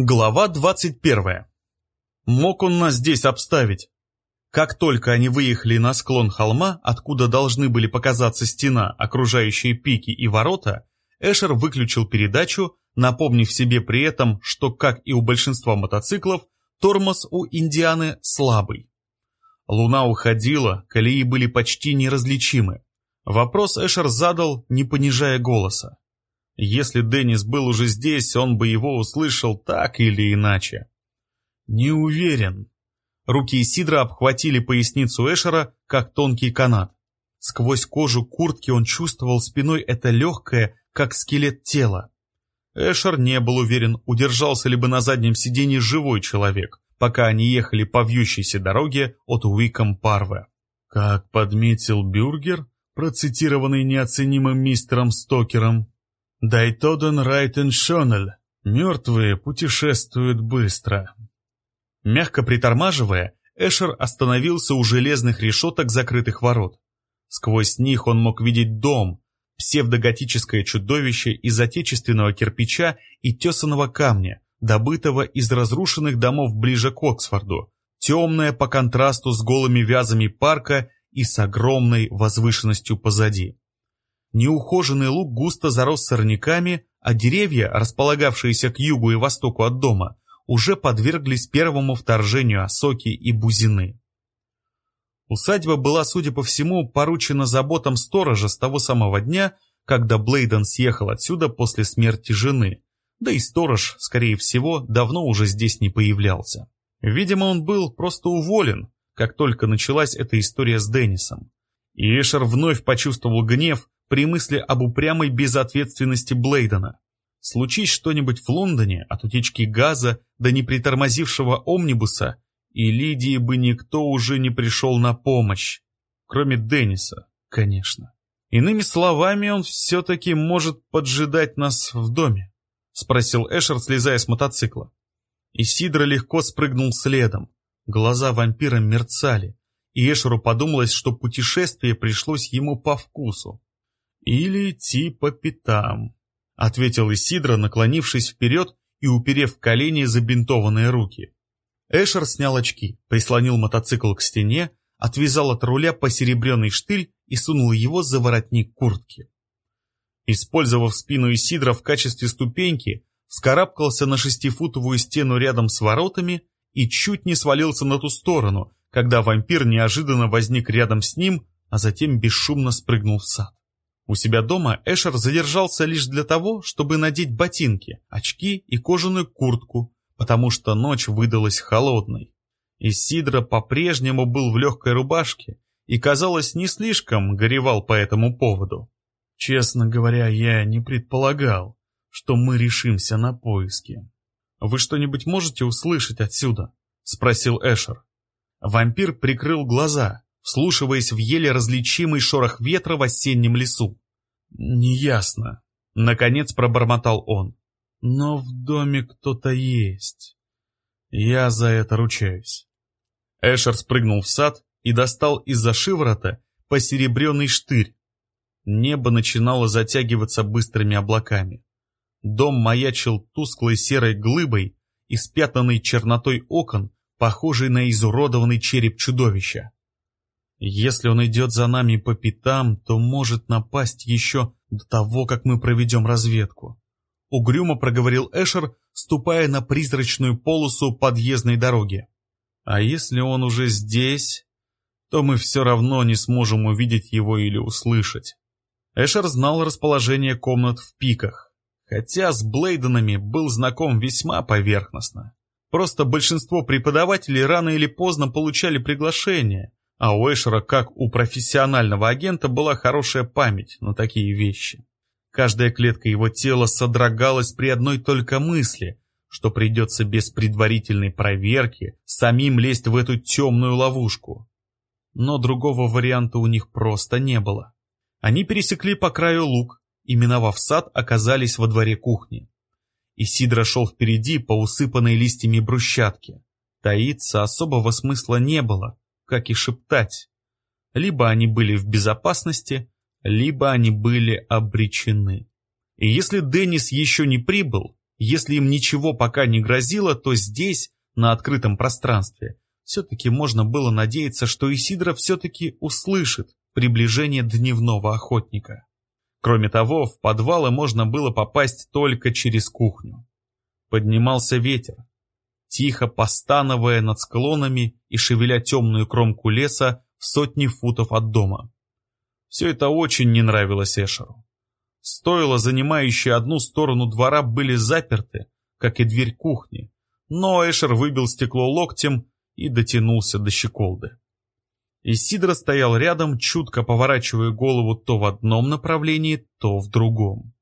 Глава 21. Мог он нас здесь обставить? Как только они выехали на склон холма, откуда должны были показаться стена, окружающие пики и ворота, Эшер выключил передачу, напомнив себе при этом, что, как и у большинства мотоциклов, тормоз у Индианы слабый. Луна уходила, колеи были почти неразличимы. Вопрос Эшер задал, не понижая голоса. Если Деннис был уже здесь, он бы его услышал так или иначе. Не уверен. Руки Сидра обхватили поясницу Эшера, как тонкий канат. Сквозь кожу куртки он чувствовал спиной это легкое, как скелет тела. Эшер не был уверен, удержался ли бы на заднем сиденье живой человек, пока они ехали по вьющейся дороге от Уиком Парве. Как подметил Бюргер, процитированный неоценимым мистером Стокером, Дайтоден Райтен Шонель. Мертвые путешествуют быстро. Мягко притормаживая, Эшер остановился у железных решеток закрытых ворот. Сквозь них он мог видеть дом, псевдоготическое чудовище из отечественного кирпича и тесаного камня, добытого из разрушенных домов ближе к Оксфорду, темное по контрасту с голыми вязами парка и с огромной возвышенностью позади. Неухоженный луг густо зарос сорняками, а деревья, располагавшиеся к югу и востоку от дома, уже подверглись первому вторжению осоки и бузины. Усадьба была, судя по всему, поручена заботам сторожа с того самого дня, когда Блейден съехал отсюда после смерти жены, да и сторож, скорее всего, давно уже здесь не появлялся. Видимо, он был просто уволен, как только началась эта история с Деннисом. И Эшер вновь почувствовал гнев, при мысли об упрямой безответственности Блейдена. Случись что-нибудь в Лондоне от утечки газа до непритормозившего омнибуса, и Лидии бы никто уже не пришел на помощь. Кроме Денниса, конечно. Иными словами, он все-таки может поджидать нас в доме, спросил Эшер, слезая с мотоцикла. Исидро легко спрыгнул следом. Глаза вампира мерцали, и Эшеру подумалось, что путешествие пришлось ему по вкусу. «Или идти по пятам», — ответил Исидро, наклонившись вперед и уперев колени забинтованные руки. Эшер снял очки, прислонил мотоцикл к стене, отвязал от руля посеребренный штырь и сунул его за воротник куртки. Использовав спину Исидра в качестве ступеньки, вскарабкался на шестифутовую стену рядом с воротами и чуть не свалился на ту сторону, когда вампир неожиданно возник рядом с ним, а затем бесшумно спрыгнул в сад. У себя дома Эшер задержался лишь для того, чтобы надеть ботинки, очки и кожаную куртку, потому что ночь выдалась холодной. Исидро по-прежнему был в легкой рубашке и, казалось, не слишком горевал по этому поводу. Честно говоря, я не предполагал, что мы решимся на поиски. «Вы что-нибудь можете услышать отсюда?» — спросил Эшер. Вампир прикрыл глаза, вслушиваясь в еле различимый шорох ветра в осеннем лесу. «Неясно», — наконец пробормотал он. «Но в доме кто-то есть. Я за это ручаюсь». Эшер спрыгнул в сад и достал из-за шиворота посеребренный штырь. Небо начинало затягиваться быстрыми облаками. Дом маячил тусклой серой глыбой, испятанной чернотой окон, похожей на изуродованный череп чудовища. Если он идет за нами по пятам, то может напасть еще до того, как мы проведем разведку. Угрюмо проговорил Эшер, ступая на призрачную полосу подъездной дороги. А если он уже здесь, то мы все равно не сможем увидеть его или услышать. Эшер знал расположение комнат в пиках, хотя с Блейденами был знаком весьма поверхностно. Просто большинство преподавателей рано или поздно получали приглашение, а у Эшера, как у профессионального агента, была хорошая память на такие вещи. Каждая клетка его тела содрогалась при одной только мысли, что придется без предварительной проверки самим лезть в эту темную ловушку. Но другого варианта у них просто не было. Они пересекли по краю луг и, миновав сад, оказались во дворе кухни. Исидро шел впереди по усыпанной листьями брусчатке. Таиться особого смысла не было, как и шептать. Либо они были в безопасности, либо они были обречены. И если Деннис еще не прибыл, Если им ничего пока не грозило, то здесь, на открытом пространстве, все-таки можно было надеяться, что Исидра все-таки услышит приближение дневного охотника. Кроме того, в подвалы можно было попасть только через кухню. Поднимался ветер, тихо постановая над склонами и шевеля темную кромку леса в сотни футов от дома. Все это очень не нравилось Эшеру. Стоило занимающие одну сторону двора были заперты, как и дверь кухни, но Эшер выбил стекло локтем и дотянулся до щеколды. Исидро стоял рядом, чутко поворачивая голову то в одном направлении, то в другом.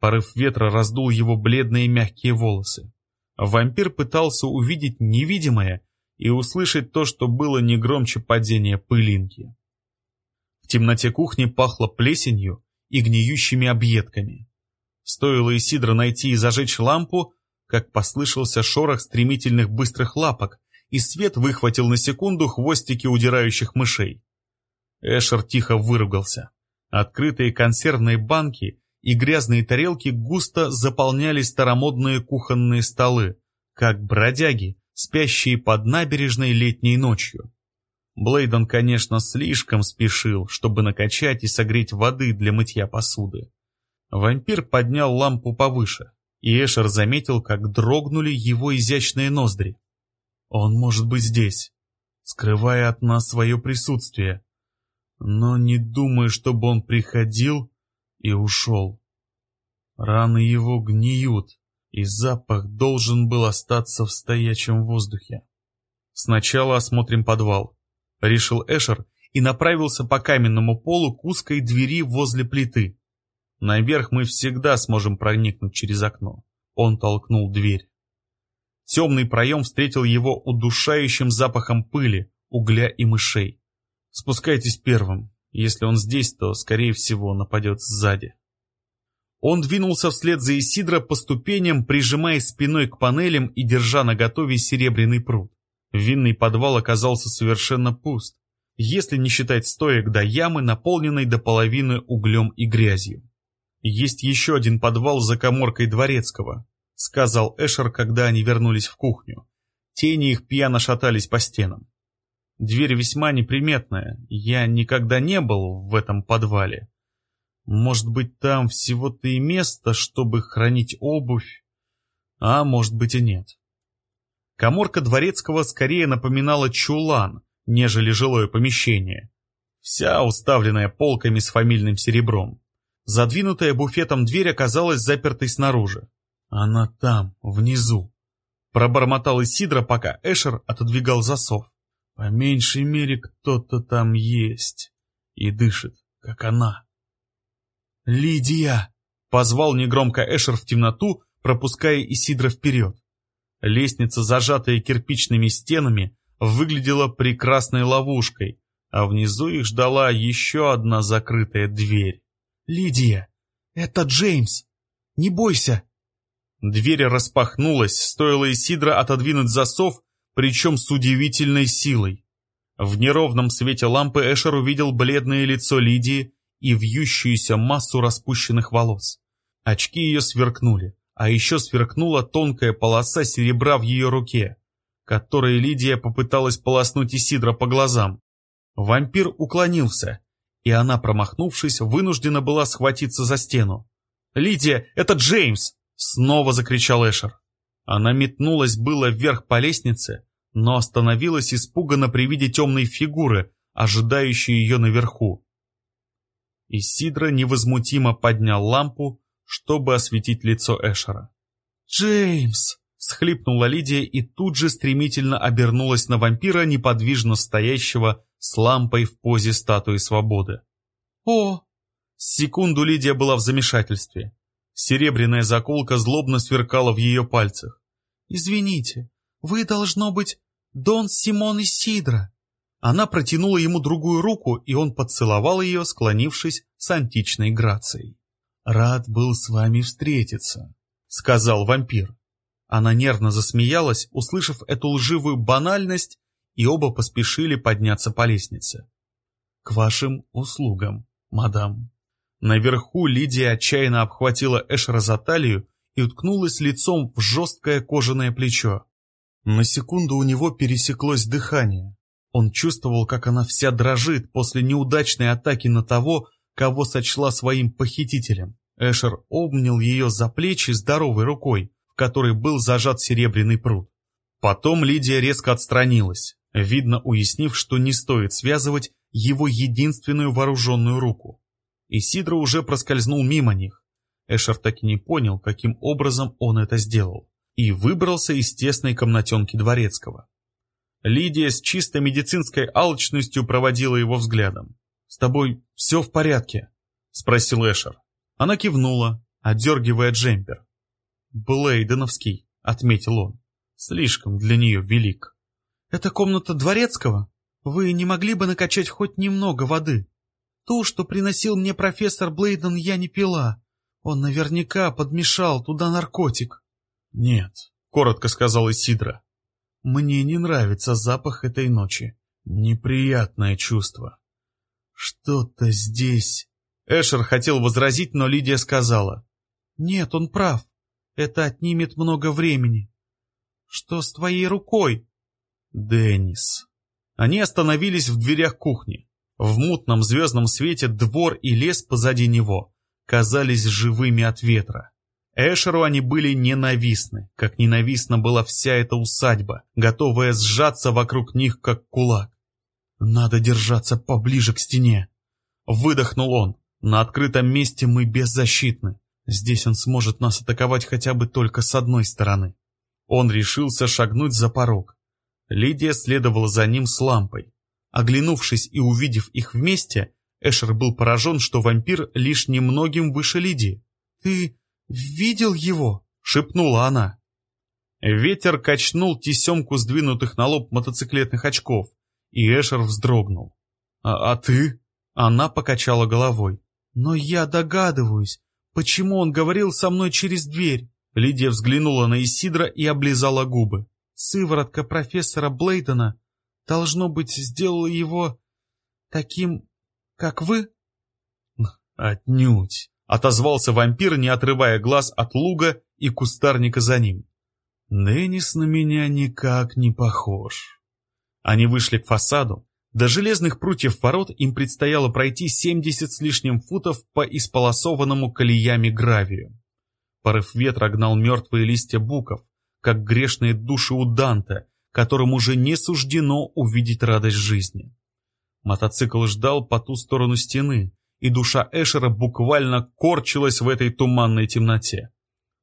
Порыв ветра раздул его бледные мягкие волосы. Вампир пытался увидеть невидимое и услышать то, что было не громче падения пылинки. В темноте кухни пахло плесенью и гниющими объедками. Стоило Исидро найти и зажечь лампу, как послышался шорох стремительных быстрых лапок, и свет выхватил на секунду хвостики удирающих мышей. Эшер тихо выругался. Открытые консервные банки и грязные тарелки густо заполняли старомодные кухонные столы, как бродяги, спящие под набережной летней ночью. Блейден, конечно, слишком спешил, чтобы накачать и согреть воды для мытья посуды. Вампир поднял лампу повыше, и Эшер заметил, как дрогнули его изящные ноздри. Он может быть здесь, скрывая от нас свое присутствие. Но не думаю, чтобы он приходил и ушел. Раны его гниют, и запах должен был остаться в стоячем воздухе. Сначала осмотрим подвал, решил Эшер и направился по каменному полу к узкой двери возле плиты. Наверх мы всегда сможем проникнуть через окно. Он толкнул дверь. Темный проем встретил его удушающим запахом пыли, угля и мышей. Спускайтесь первым. Если он здесь, то, скорее всего, нападет сзади. Он двинулся вслед за Исидро по ступеням, прижимаясь спиной к панелям и держа наготове серебряный пруд. Винный подвал оказался совершенно пуст, если не считать стоек до ямы, наполненной до половины углем и грязью. Есть еще один подвал за коморкой дворецкого, — сказал Эшер, когда они вернулись в кухню. Тени их пьяно шатались по стенам. Дверь весьма неприметная, я никогда не был в этом подвале. Может быть, там всего-то и место, чтобы хранить обувь, а может быть и нет. Коморка дворецкого скорее напоминала чулан, нежели жилое помещение, вся уставленная полками с фамильным серебром. Задвинутая буфетом дверь оказалась запертой снаружи. «Она там, внизу», — пробормотал Исидро, пока Эшер отодвигал засов. «По меньшей мере кто-то там есть и дышит, как она». «Лидия!» — позвал негромко Эшер в темноту, пропуская Исидро вперед. Лестница, зажатая кирпичными стенами, выглядела прекрасной ловушкой, а внизу их ждала еще одна закрытая дверь. «Лидия! Это Джеймс! Не бойся!» Дверь распахнулась, стоило Исидро отодвинуть засов, причем с удивительной силой. В неровном свете лампы Эшер увидел бледное лицо Лидии и вьющуюся массу распущенных волос. Очки ее сверкнули, а еще сверкнула тонкая полоса серебра в ее руке, которой Лидия попыталась полоснуть Исидро по глазам. Вампир уклонился, и она, промахнувшись, вынуждена была схватиться за стену. «Лидия, это Джеймс!» Снова закричал Эшер. Она метнулась было вверх по лестнице, но остановилась испуганно при виде темной фигуры, ожидающей ее наверху. Исидро невозмутимо поднял лампу, чтобы осветить лицо Эшера. «Джеймс!» — всхлипнула Лидия и тут же стремительно обернулась на вампира, неподвижно стоящего с лампой в позе статуи свободы. «О!» Секунду Лидия была в замешательстве. Серебряная заколка злобно сверкала в ее пальцах. «Извините, вы, должно быть, Дон Симон Исидро». Она протянула ему другую руку, и он поцеловал ее, склонившись с античной грацией. «Рад был с вами встретиться», — сказал вампир. Она нервно засмеялась, услышав эту лживую банальность, и оба поспешили подняться по лестнице. «К вашим услугам, мадам». Наверху Лидия отчаянно обхватила Эшера за талию и уткнулась лицом в жесткое кожаное плечо. На секунду у него пересеклось дыхание. Он чувствовал, как она вся дрожит после неудачной атаки на того, кого сочла своим похитителем. Эшер обнял ее за плечи здоровой рукой, в которой был зажат серебряный пруд. Потом Лидия резко отстранилась, видно уяснив, что не стоит связывать его единственную вооруженную руку. Исидро уже проскользнул мимо них. Эшер так и не понял, каким образом он это сделал, и выбрался из тесной комнатенки дворецкого. Лидия с чисто медицинской алчностью проводила его взглядом. «С тобой все в порядке?» — спросил Эшер. Она кивнула, отдергивая джемпер. «Блейденовский», — отметил он. «Слишком для нее велик». «Это комната дворецкого? Вы не могли бы накачать хоть немного воды? Ту, что приносил мне профессор Блейден, я не пила. Он наверняка подмешал туда наркотик». «Нет», — коротко сказал Исидра. Мне не нравится запах этой ночи. Неприятное чувство. Что-то здесь... Эшер хотел возразить, но Лидия сказала. Нет, он прав. Это отнимет много времени. Что с твоей рукой? Деннис. Они остановились в дверях кухни. В мутном звездном свете двор и лес позади него казались живыми от ветра. Эшеру они были ненавистны, как ненавистна была вся эта усадьба, готовая сжаться вокруг них, как кулак. «Надо держаться поближе к стене!» Выдохнул он. «На открытом месте мы беззащитны. Здесь он сможет нас атаковать хотя бы только с одной стороны». Он решился шагнуть за порог. Лидия следовала за ним с лампой. Оглянувшись и увидев их вместе, Эшер был поражен, что вампир лишь немногим выше Лидии. «Ты видел его?» — шепнула она. Ветер качнул тесемку сдвинутых на лоб мотоциклетных очков, и Эшер вздрогнул. «А, а ты?» — она покачала головой. «Но я догадываюсь, почему он говорил со мной через дверь». Лидия взглянула на Исидра и облизала губы. «Сыворотка профессора Блейдена, должно быть, сделала его таким, как вы?» «Отнюдь!» Отозвался вампир, не отрывая глаз от луга и кустарника за ним. Деннис на меня никак не похож. Они вышли к фасаду. До железных прутьев ворот им предстояло пройти 70 с лишним футов по исполосованному колеями гравию. Порыв ветра гнал мертвые листья буков, как грешные души у Данте, которым уже не суждено увидеть радость жизни. Мотоцикл ждал по ту сторону стены, и душа Эшера буквально корчилась в этой туманной темноте.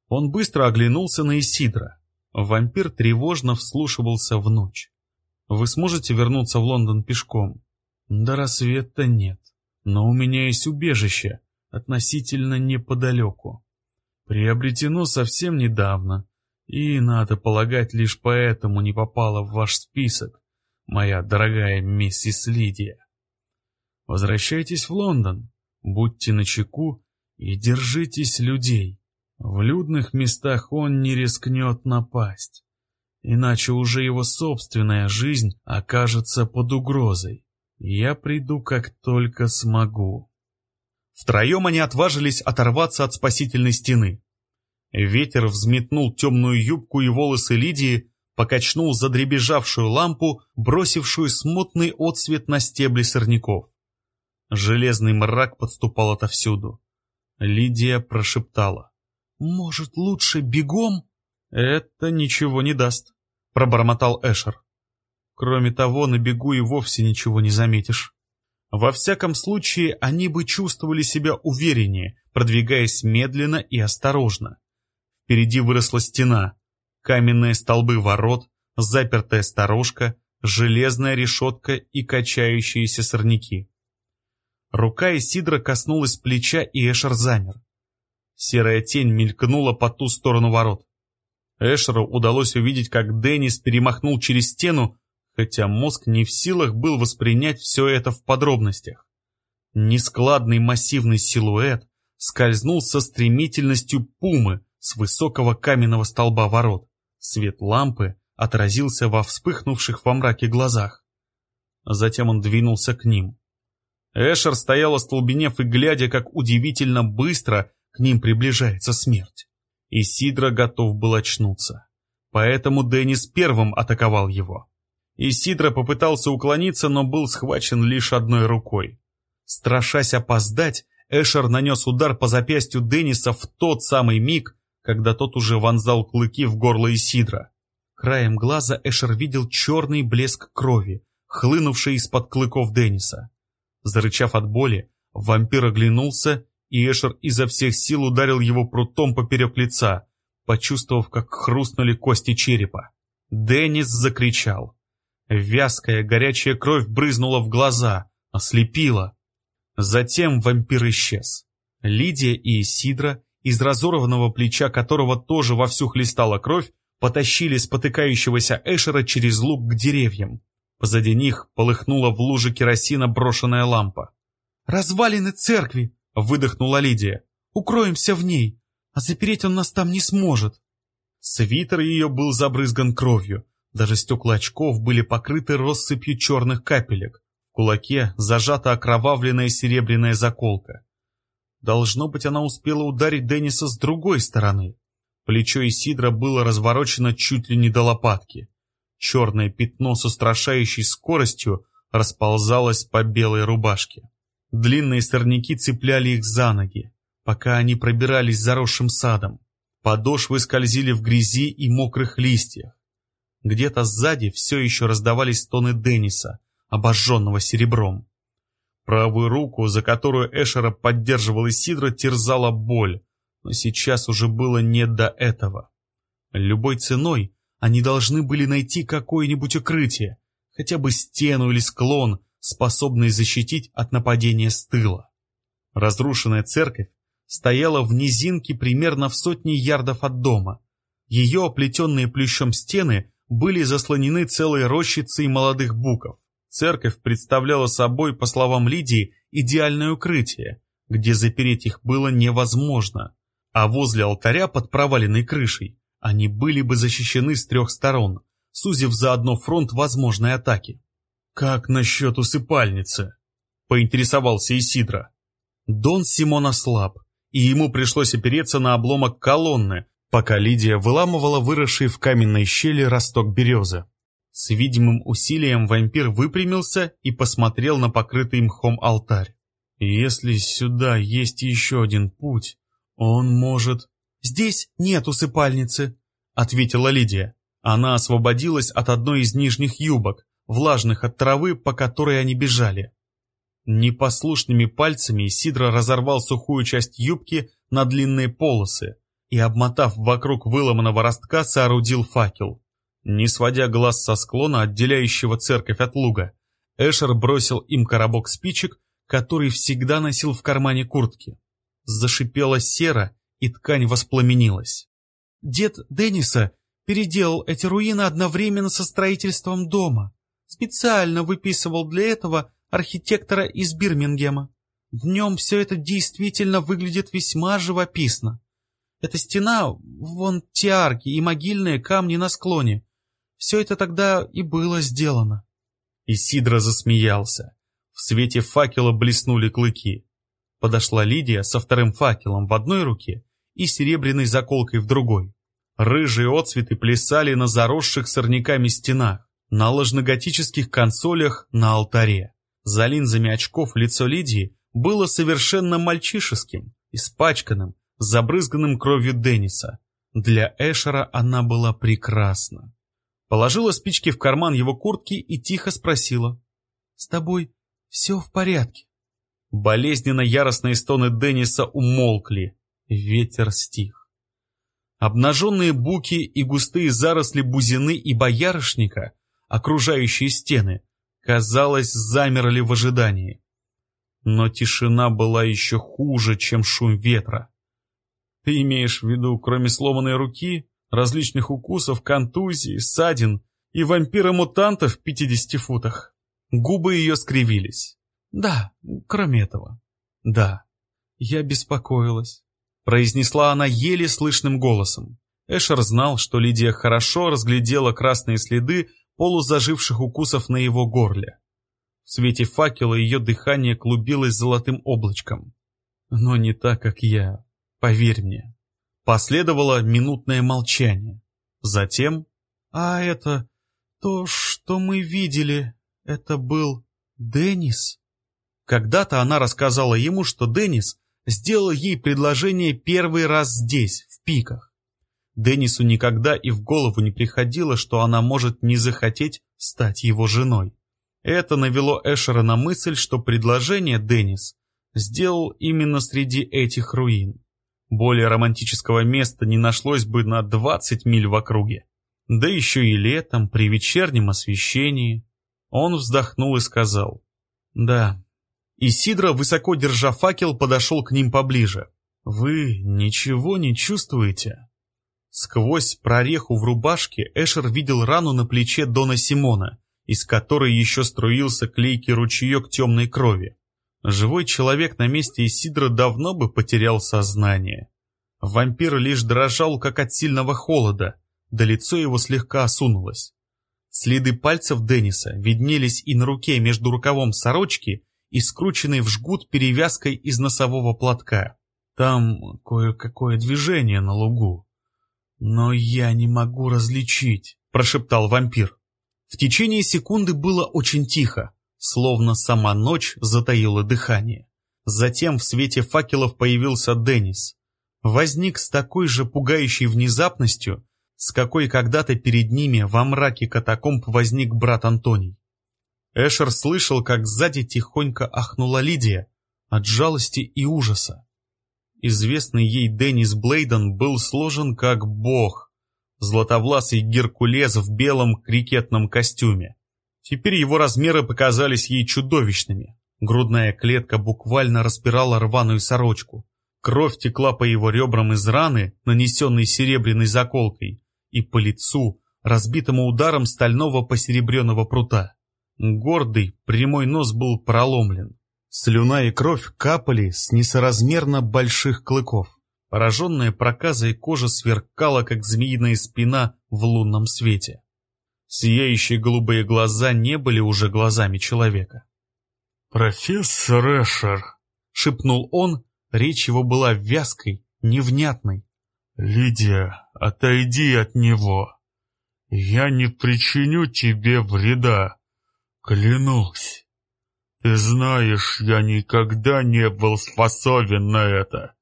Он быстро оглянулся на Исидра. Вампир тревожно вслушивался в ночь. «Вы сможете вернуться в Лондон пешком?» «До рассвета нет, но у меня есть убежище, относительно неподалеку. Приобретено совсем недавно, и, надо полагать, лишь поэтому не попало в ваш список, моя дорогая миссис Лидия. Возвращайтесь в Лондон, будьте начеку и держитесь людей. В людных местах он не рискнет напасть, иначе уже его собственная жизнь окажется под угрозой. Я приду, как только смогу. Втроем они отважились оторваться от спасительной стены. Ветер взметнул темную юбку и волосы Лидии, покачнул задребежавшую лампу, бросившую смутный отсвет на стебли сорняков. Железный мрак подступал отовсюду. Лидия прошептала. «Может, лучше бегом?» «Это ничего не даст», — пробормотал Эшер. «Кроме того, на бегу и вовсе ничего не заметишь». Во всяком случае, они бы чувствовали себя увереннее, продвигаясь медленно и осторожно. Впереди выросла стена, каменные столбы ворот, запертая сторожка, железная решетка и качающиеся сорняки. Рука Исидра коснулась плеча, и Эшер замер. Серая тень мелькнула по ту сторону ворот. Эшеру удалось увидеть, как Деннис перемахнул через стену, хотя мозг не в силах был воспринять все это в подробностях. Нескладный массивный силуэт скользнул со стремительностью пумы с высокого каменного столба ворот. Свет лампы отразился во вспыхнувших во мраке глазах. Затем он двинулся к ним. Эшер стоял остолбенев и глядя, как удивительно быстро к ним приближается смерть. И Сидра готов был очнуться. Поэтому Деннис первым атаковал его. Исидро попытался уклониться, но был схвачен лишь одной рукой. Страшась опоздать, Эшер нанес удар по запястью Денниса в тот самый миг, когда тот уже вонзал клыки в горло Исидра. Краем глаза Эшер видел черный блеск крови, хлынувший из-под клыков Денниса. Зарычав от боли, вампир оглянулся, и Эшер изо всех сил ударил его прутом поперек лица, почувствовав, как хрустнули кости черепа. Деннис закричал. Вязкая, горячая кровь брызнула в глаза, ослепила. Затем вампир исчез. Лидия и Исидра, из разорванного плеча которого тоже вовсю хлестала кровь, потащили спотыкающегося Эшера через луг к деревьям. Позади них полыхнула в луже керосина брошенная лампа. «Развалины церкви!» — выдохнула Лидия. «Укроемся в ней, а запереть он нас там не сможет». Свитер ее был забрызган кровью, даже стекла очков были покрыты россыпью черных капелек. В кулаке зажата окровавленная серебряная заколка. Должно быть, она успела ударить Денниса с другой стороны. Плечо Исидра было разворочено чуть ли не до лопатки. Черное пятно с устрашающей скоростью расползалось по белой рубашке. Длинные сорняки цепляли их за ноги, пока они пробирались заросшим садом. Подошвы скользили в грязи и мокрых листьях. Где-то сзади все еще раздавались стоны Денниса, обожженного серебром. Правую руку, за которую Эшера поддерживал Исидро, терзала боль, но сейчас уже было не до этого. Любой ценой они должны были найти какое-нибудь укрытие, хотя бы стену или склон, способный защитить от нападения с тыла. Разрушенная церковь стояла в низинке примерно в сотне ярдов от дома. Ее оплетенные плющом стены были заслонены целой рощицей молодых буков. Церковь представляла собой, по словам Лидии, идеальное укрытие, где запереть их было невозможно, а возле алтаря под проваленной крышей они были бы защищены с трех сторон, сузив заодно фронт возможной атаки. «Как насчет усыпальницы?» — поинтересовался Исидра. Дон Симон ослаб, и ему пришлось опереться на обломок колонны, пока Лидия выламывала выросший в каменной щели росток березы. С видимым усилием вампир выпрямился и посмотрел на покрытый мхом алтарь. «Если сюда есть еще один путь, он может...» «Здесь нет усыпальницы», — ответила Лидия. Она освободилась от одной из нижних юбок, влажных от травы, по которой они бежали. Непослушными пальцами Сидра разорвал сухую часть юбки на длинные полосы, и, обмотав вокруг выломанного ростка, соорудил факел. Не сводя глаз со склона, отделяющего церковь от луга, Эшер бросил им коробок спичек, который всегда носил в кармане куртки. Зашипела сера, и ткань воспламенилась. Дед Денниса переделал эти руины одновременно со строительством дома. Специально выписывал для этого архитектора из Бирмингема. Днем все это действительно выглядит весьма живописно. Эта стена, вон те арки и могильные камни на склоне. Все это тогда и было сделано. Исидро засмеялся. В свете факела блеснули клыки. Подошла Лидия со вторым факелом в одной руке и серебряной заколкой в другой. Рыжие отцветы плясали на заросших сорняками стенах, на ложноготических консолях на алтаре. За линзами очков лицо Лидии было совершенно мальчишеским, испачканным, забрызганным кровью Денниса. Для Эшера она была прекрасна. Положила спички в карман его куртки и тихо спросила. «С тобой все в порядке?» Болезненно яростные стоны Денниса умолкли. Ветер стих. Обнаженные буки и густые заросли бузины и боярышника, окружающие стены, казалось, замерли в ожидании. Но тишина была еще хуже, чем шум ветра. Ты имеешь в виду, кроме сломанной руки, различных укусов, контузий, ссадин и вампира-мутанта в 50 футах? Губы ее скривились. Да, кроме этого. Да, я беспокоилась. Произнесла она еле слышным голосом. Эшер знал, что Лидия хорошо разглядела красные следы полузаживших укусов на его горле. В свете факела ее дыхание клубилось золотым облачком. Но не так, как я. Поверь мне. Последовало минутное молчание. Затем... «А это... то, что мы видели, это был Деннис?» Когда-то она рассказала ему, что Деннис сделал ей предложение первый раз здесь, в Пиках. Деннису никогда и в голову не приходило, что она может не захотеть стать его женой. Это навело Эшера на мысль, что предложение Деннис сделал именно среди этих руин. Более романтического места не нашлось бы на 20 миль в округе. Да еще и летом, при вечернем освещении. Он вздохнул и сказал «Да». И Сидра, высоко держа факел, подошел к ним поближе. «Вы ничего не чувствуете?» Сквозь прореху в рубашке Эшер видел рану на плече Дона Симона, из которой еще струился клейкий ручеек темной крови. Живой человек на месте Исидра давно бы потерял сознание. Вампир лишь дрожал, как от сильного холода, да лицо его слегка осунулось. Следы пальцев Денниса виднелись и на руке между рукавом сорочки и скрученной в жгут перевязкой из носового платка. Там кое-какое движение на лугу, «Но я не могу различить», — прошептал вампир. В течение секунды было очень тихо, словно сама ночь затаила дыхание. Затем в свете факелов появился Деннис. Возник с такой же пугающей внезапностью, с какой когда-то перед ними во мраке катакомб возник брат Антоний. Эшер слышал, как сзади тихонько ахнула Лидия от жалости и ужаса. Известный ей Деннис Блейден был сложен как бог, златовласый Геркулес в белом крикетном костюме. Теперь его размеры показались ей чудовищными. Грудная клетка буквально распирала рваную сорочку. Кровь текла по его ребрам из раны, нанесенной серебряной заколкой, и по лицу, разбитому ударом стального посеребренного прута. Гордый, прямой нос был проломлен. Слюна и кровь капали с несоразмерно больших клыков. Пораженная проказой кожа сверкала, как змеиная спина в лунном свете. Сияющие голубые глаза не были уже глазами человека. «Профессор Эшер», — шепнул он, речь его была вязкой, невнятной. «Лидия, отойди от него. Я не причиню тебе вреда, клянусь». Ты знаешь, я никогда не был способен на это.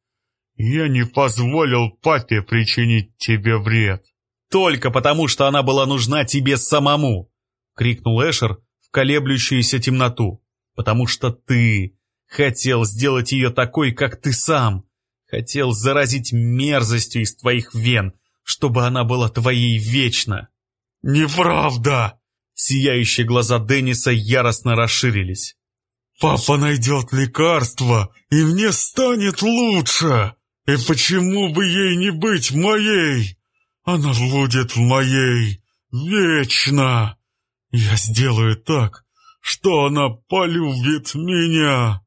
Я не позволил папе причинить тебе вред. Только потому, что она была нужна тебе самому, крикнул Эшер в колеблющуюся темноту. Потому что ты хотел сделать ее такой, как ты сам. Хотел заразить мерзостью из твоих вен, чтобы она была твоей вечно. Неправда! Сияющие глаза Денниса яростно расширились. Папа найдет лекарство, и мне станет лучше. И почему бы ей не быть моей? Она будет моей вечно. Я сделаю так, что она полюбит меня.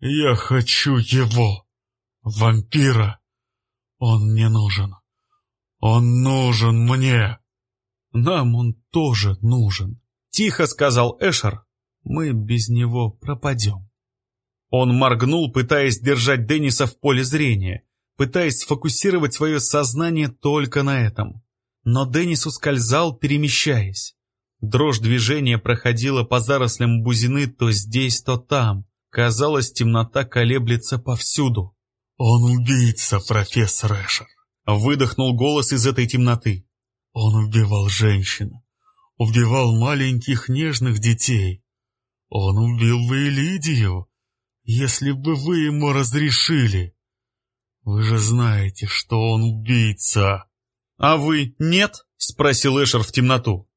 Я хочу его, вампира. Он мне нужен. Он нужен мне. Нам он тоже нужен, тихо сказал Эшер, мы без него пропадем. Он моргнул, пытаясь держать Денниса в поле зрения, пытаясь сфокусировать свое сознание только на этом. Но Деннис ускользал, перемещаясь. Дрожь движения проходила по зарослям бузины то здесь, то там. Казалось, темнота колеблется повсюду. «Он убийца, профессор Эшер!» Выдохнул голос из этой темноты. «Он убивал женщин, убивал маленьких нежных детей, он убил бы Лидию, если бы вы ему разрешили. Вы же знаете, что он убийца. А вы нет? Спросил Эшер в темноту.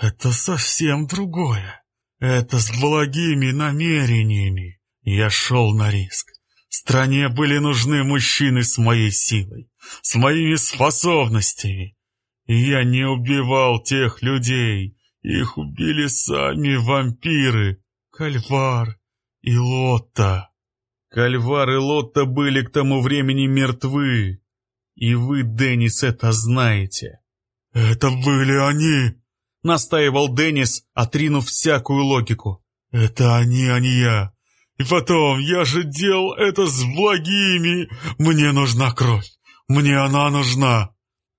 Это совсем другое. Это с благими намерениями. Я шел на риск. Стране были нужны мужчины с моей силой, с моими способностями. И я не убивал тех людей. Их убили сами вампиры. Кальвар и Лотта. Кальвар и Лотта были к тому времени мертвы. И вы, Деннис, это знаете. Это были они, настаивал Деннис, отринув всякую логику. Это они, а не я. И потом, я же делал это с благими. Мне нужна кровь. Мне она нужна!»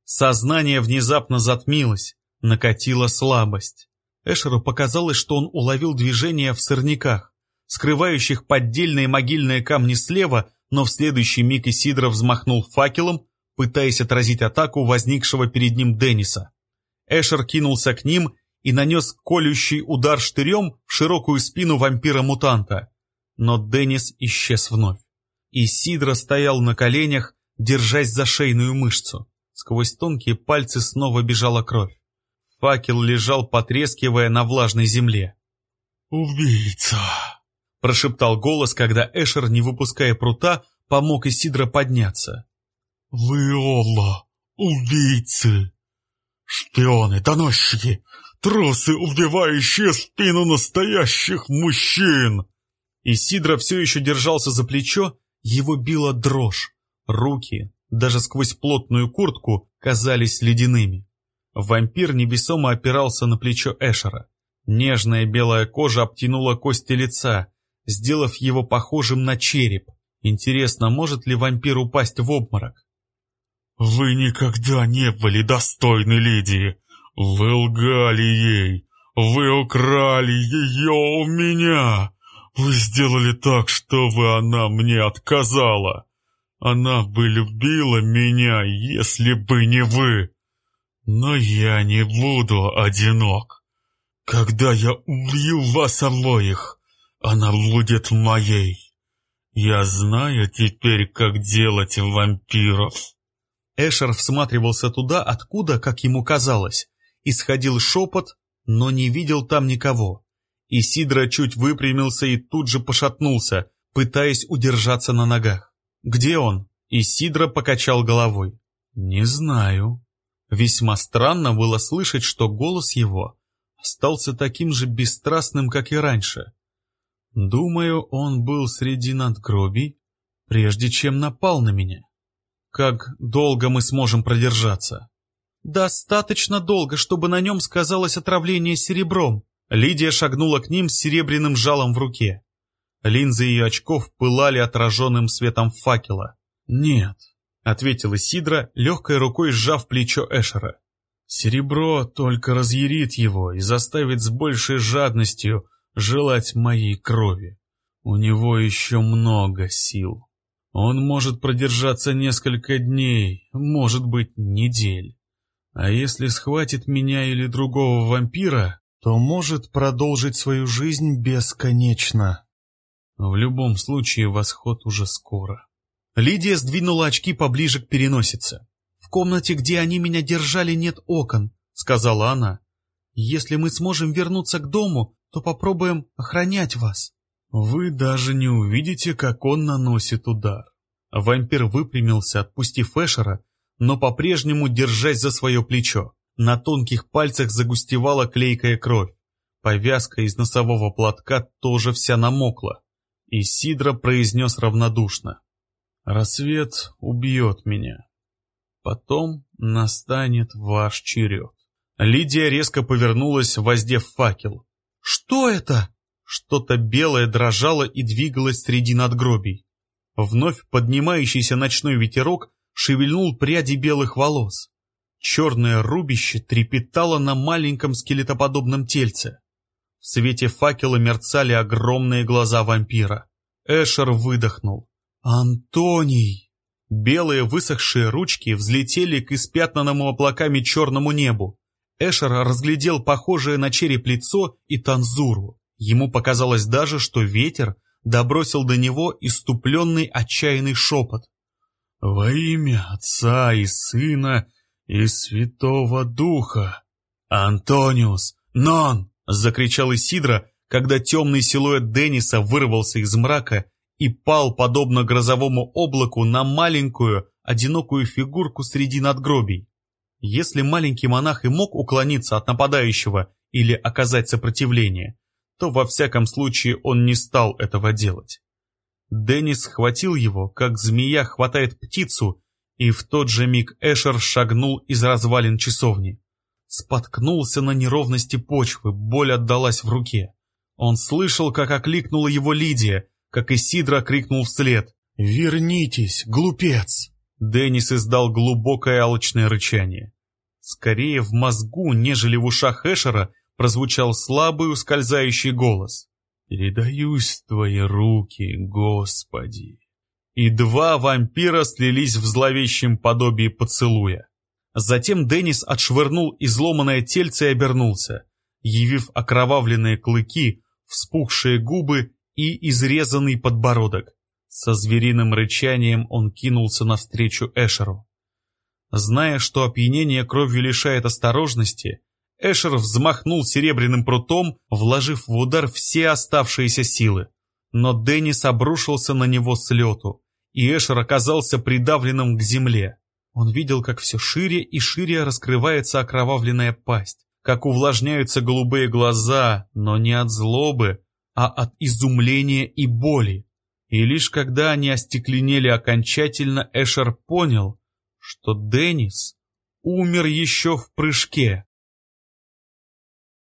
Сознание внезапно затмилось, накатила слабость. Эшеру показалось, что он уловил движение в сорняках, скрывающих поддельные могильные камни слева, но в следующий миг Исидро взмахнул факелом, пытаясь отразить атаку возникшего перед ним Денниса. Эшер кинулся к ним и нанес колющий удар штырем в широкую спину вампира-мутанта. Но Деннис исчез вновь. Исидро стоял на коленях, держась за шейную мышцу. Сквозь тонкие пальцы снова бежала кровь. Факел лежал, потрескивая на влажной земле. «Убийца!» – прошептал голос, когда Эшер, не выпуская прута, помог Исидро подняться. «Вы оба убийцы! Шпионы, доносчики, трусы, убивающие спину настоящих мужчин!» Исидро все еще держался за плечо, его била дрожь. Руки, даже сквозь плотную куртку, казались ледяными. Вампир невесомо опирался на плечо Эшера. Нежная белая кожа обтянула кости лица, сделав его похожим на череп. Интересно, может ли вампир упасть в обморок? «Вы никогда не были достойны Лидии. Вы лгали ей. Вы украли ее у меня. Вы сделали так, чтобы она мне отказала. Она бы любила меня, если бы не вы. Но я не буду одинок. Когда я убью вас обоих, она будет моей. Я знаю теперь, как делать вампиров. Эшер всматривался туда, откуда, как ему казалось, исходил шепот, но не видел там никого. Исидра чуть выпрямился и тут же пошатнулся, пытаясь удержаться на ногах. «Где он?» Исидра покачал головой. «Не знаю». Весьма странно было слышать, что голос его остался таким же бесстрастным, как и раньше. Думаю, он был среди надгробий, прежде чем напал на меня. Как долго мы сможем продержаться? Достаточно долго, чтобы на нем сказалось отравление серебром. Лидия шагнула к ним с серебряным жалом в руке. Линзы ее очков пылали отраженным светом факела. «Нет», — ответила Сидра, легкой рукой сжав плечо Эшера. «Серебро только разъярит его и заставит с большей жадностью желать моей крови. У него еще много сил». Он может продержаться несколько дней, может быть, недель. А если схватит меня или другого вампира, то может продолжить свою жизнь бесконечно. В любом случае, восход уже скоро. Лидия сдвинула очки поближе к переносице. «В комнате, где они меня держали, нет окон», — сказала она. «Если мы сможем вернуться к дому, то попробуем охранять вас». Вы даже не увидите, как он наносит удар. Вампир выпрямился, отпустив Эшера, но по-прежнему держась за свое плечо. На тонких пальцах загустевала клейкая кровь. Повязка из носового платка тоже вся намокла. И Сидра произнес равнодушно. «Рассвет убьет меня. Потом настанет ваш черед». Лидия резко повернулась, воздев факел. «Что это?» Что-то белое дрожало и двигалось среди надгробий. Вновь поднимающийся ночной ветерок шевельнул пряди белых волос. Черное рубище трепетало на маленьком скелетоподобном тельце. В свете факела мерцали огромные глаза вампира. Эшер выдохнул. «Антоний!» Белые высохшие ручки взлетели к испятнанному облаками черному небу. Эшер разглядел похожее на череп лицо и танзуру. Ему показалось даже, что ветер добросил до него иступленный отчаянный шепот. «Во имя Отца и Сына и Святого Духа!» «Антониус! Нон!» — закричал Исидра, когда темный силуэт Денниса вырвался из мрака и пал, подобно грозовому облаку, на маленькую, одинокую фигурку среди надгробий. Если маленький монах и мог уклониться от нападающего или оказать сопротивление, то во всяком случае он не стал этого делать. Деннис схватил его, как змея хватает птицу, и в тот же миг Эшер шагнул из развалин часовни. Споткнулся на неровности почвы, боль отдалась в руке. Он слышал, как окликнула его Лидия, как и Сидра крикнул вслед. «Вернитесь, глупец!» Деннис издал глубокое алчное рычание. Скорее в мозгу, нежели в ушах Эшера, прозвучал слабый ускользающий голос. «Передаюсь в твои руки, Господи!» И два вампира слились в зловещем подобии поцелуя. Затем Деннис отшвырнул изломанное тельце и обернулся, явив окровавленные клыки, вспухшие губы и изрезанный подбородок. Со звериным рычанием он кинулся навстречу Эшеру. Зная, что опьянение кровью лишает осторожности, Эшер взмахнул серебряным прутом, вложив в удар все оставшиеся силы. Но Деннис обрушился на него с лету, и Эшер оказался придавленным к земле. Он видел, как все шире и шире раскрывается окровавленная пасть, как увлажняются голубые глаза, но не от злобы, а от изумления и боли. И лишь когда они остекленели окончательно, Эшер понял, что Деннис умер еще в прыжке.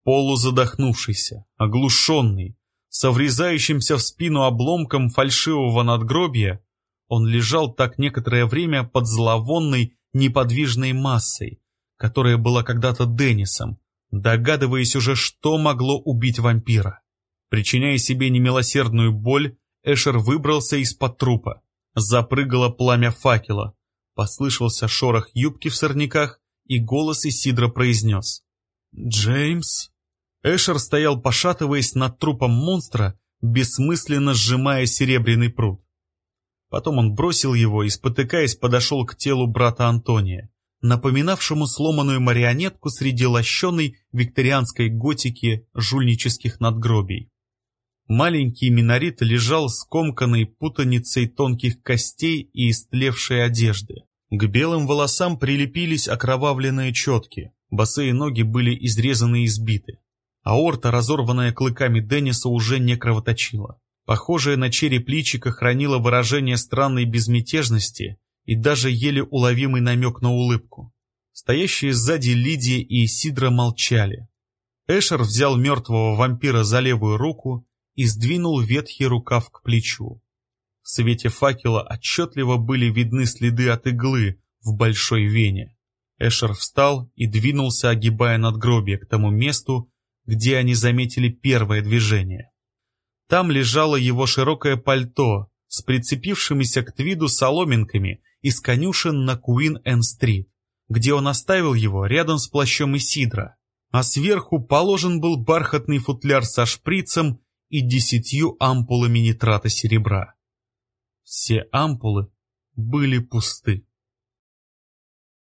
Полузадохнувшийся, оглушенный, со врезающимся в спину обломком фальшивого надгробия, он лежал так некоторое время под зловонной, неподвижной массой, которая была когда-то Деннисом, догадываясь уже, что могло убить вампира. Причиняя себе немилосердную боль, Эшер выбрался из-под трупа. Запрыгало пламя факела. Послышался шорох юбки в сорняках, и голос Исидра произнес. «Джеймс?» Эшер стоял, пошатываясь над трупом монстра, бессмысленно сжимая серебряный пруд. Потом он бросил его и, спотыкаясь, подошел к телу брата Антония, напоминавшему сломанную марионетку среди лощеной викторианской готики жульнических надгробий. Маленький минорит лежал скомканной путаницей тонких костей и истлевшей одежды. К белым волосам прилепились окровавленные четки, босые ноги были изрезаны и избиты. Аорта, разорванная клыками Денниса, уже не кровоточила. Похожее на череп личико хранило выражение странной безмятежности и даже еле уловимый намек на улыбку. Стоящие сзади Лидия и Сидра молчали. Эшер взял мертвого вампира за левую руку и сдвинул ветхий рукав к плечу. В свете факела отчетливо были видны следы от иглы в большой вене. Эшер встал и двинулся, огибая надгробие к тому месту, где они заметили первое движение. Там лежало его широкое пальто с прицепившимися к твиду соломинками из конюшен на Куин-Эн-Стрит, где он оставил его рядом с плащом Исидра, а сверху положен был бархатный футляр со шприцем и десятью ампулами нитрата серебра. Все ампулы были пусты.